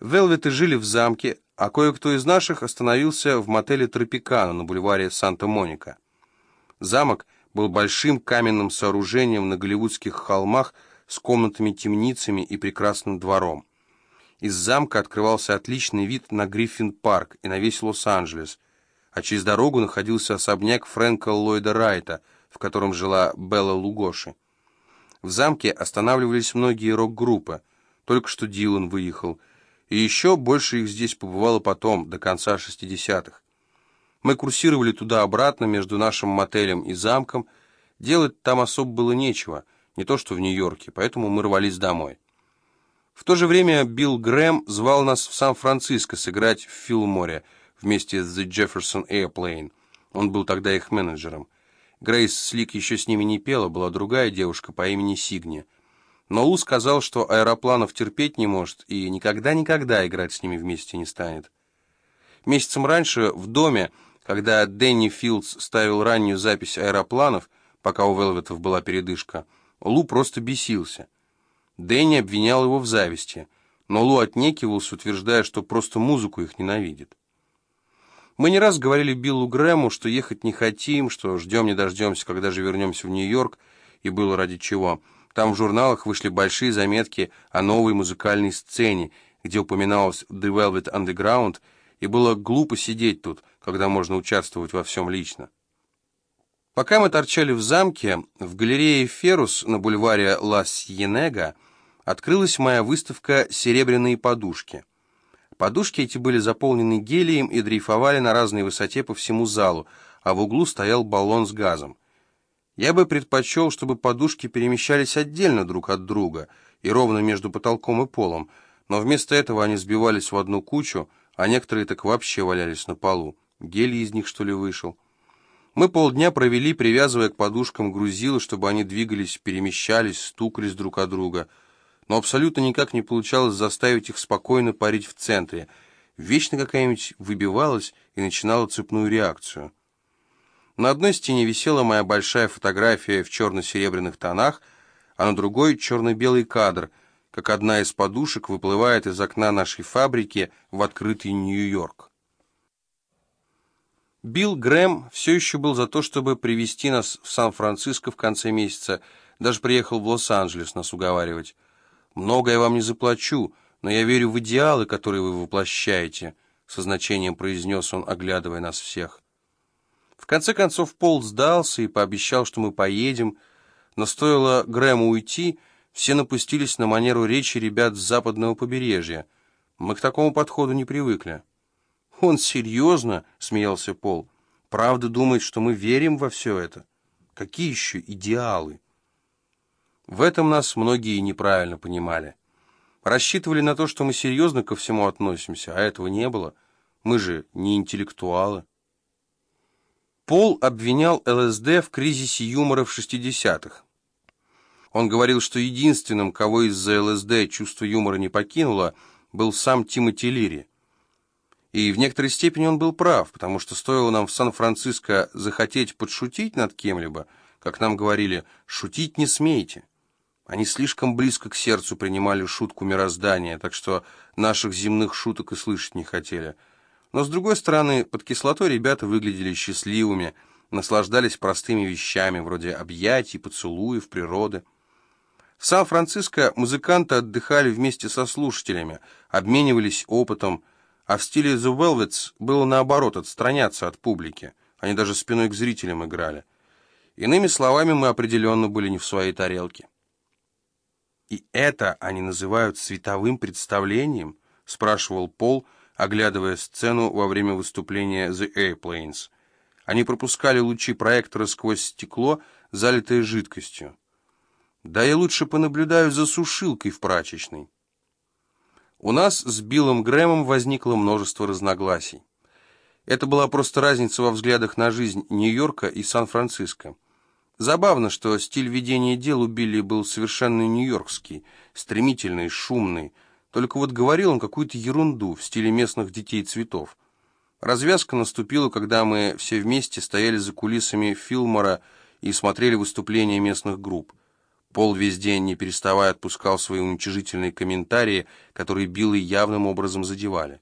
Велветы жили в замке, а кое-кто из наших остановился в мотеле «Тропикана» на бульваре Санта-Моника. Замок был большим каменным сооружением на голливудских холмах с комнатами-темницами и прекрасным двором. Из замка открывался отличный вид на Гриффин-парк и на весь Лос-Анджелес, а через дорогу находился особняк Фрэнка Ллойда Райта, в котором жила Белла Лугоши. В замке останавливались многие рок-группы, только что Дилан выехал – и еще больше их здесь побывало потом, до конца 60-х. Мы курсировали туда-обратно между нашим мотелем и замком. Делать там особо было нечего, не то что в Нью-Йорке, поэтому мы рвались домой. В то же время Билл Грэм звал нас в Сан-Франциско сыграть в Филморе вместе с The Jefferson Airplane. Он был тогда их менеджером. Грейс Слик еще с ними не пела, была другая девушка по имени Сигни. Но Лу сказал, что аэропланов терпеть не может и никогда-никогда играть с ними вместе не станет. Месяцем раньше в доме, когда Дэнни Филдс ставил раннюю запись аэропланов, пока у Велветов была передышка, Лу просто бесился. Дэнни обвинял его в зависти, но Лу отнекивался, утверждая, что просто музыку их ненавидит. Мы не раз говорили Биллу Грэму, что ехать не хотим, что ждем не дождемся, когда же вернемся в Нью-Йорк, и было ради чего – там в журналах вышли большие заметки о новой музыкальной сцене, где упоминалось The Velvet Underground, и было глупо сидеть тут, когда можно участвовать во всем лично. Пока мы торчали в замке, в галерее Ферус на бульваре Ла Сьенега открылась моя выставка «Серебряные подушки». Подушки эти были заполнены гелием и дрейфовали на разной высоте по всему залу, а в углу стоял баллон с газом. Я бы предпочел, чтобы подушки перемещались отдельно друг от друга и ровно между потолком и полом, но вместо этого они сбивались в одну кучу, а некоторые так вообще валялись на полу. Гелий из них, что ли, вышел? Мы полдня провели, привязывая к подушкам грузилы, чтобы они двигались, перемещались, стукались друг от друга. Но абсолютно никак не получалось заставить их спокойно парить в центре. Вечно какая-нибудь выбивалась и начинала цепную реакцию. На одной стене висела моя большая фотография в черно-серебряных тонах, а на другой черно-белый кадр, как одна из подушек выплывает из окна нашей фабрики в открытый Нью-Йорк. Билл Грэм все еще был за то, чтобы привести нас в Сан-Франциско в конце месяца, даже приехал в Лос-Анджелес нас уговаривать. «Много я вам не заплачу, но я верю в идеалы, которые вы воплощаете», со значением произнес он, оглядывая нас всех. Конце концов Пол сдался и пообещал, что мы поедем, но стоило Грэму уйти, все напустились на манеру речи ребят с западного побережья. Мы к такому подходу не привыкли. «Он серьезно?» — смеялся Пол. «Правда думает, что мы верим во все это? Какие еще идеалы?» В этом нас многие неправильно понимали. Рассчитывали на то, что мы серьезно ко всему относимся, а этого не было. Мы же не интеллектуалы. Пол обвинял ЛСД в кризисе юмора в 60-х. Он говорил, что единственным, кого из-за ЛСД чувство юмора не покинуло, был сам Тимоти Лири. И в некоторой степени он был прав, потому что стоило нам в Сан-Франциско захотеть подшутить над кем-либо, как нам говорили, шутить не смейте. Они слишком близко к сердцу принимали шутку мироздания, так что наших земных шуток и слышать не хотели – но, с другой стороны, под кислотой ребята выглядели счастливыми, наслаждались простыми вещами, вроде объятий, поцелуев, природы. В Сан-Франциско музыканты отдыхали вместе со слушателями, обменивались опытом, а в стиле The Velvets было наоборот, отстраняться от публики. Они даже спиной к зрителям играли. Иными словами, мы определенно были не в своей тарелке. «И это они называют световым представлением?» — спрашивал Пол, — оглядывая сцену во время выступления The Airplanes. Они пропускали лучи проектора сквозь стекло, залитое жидкостью. Да я лучше понаблюдаю за сушилкой в прачечной. У нас с Биллом Грэмом возникло множество разногласий. Это была просто разница во взглядах на жизнь Нью-Йорка и Сан-Франциско. Забавно, что стиль ведения дел у Билли был совершенно нью-йоркский, стремительный, шумный, только вот говорил он какую-то ерунду в стиле местных детей цветов. Развязка наступила, когда мы все вместе стояли за кулисами Филмора и смотрели выступления местных групп. Пол весь день, не переставая, отпускал свои уничижительные комментарии, которые Билла явным образом задевали.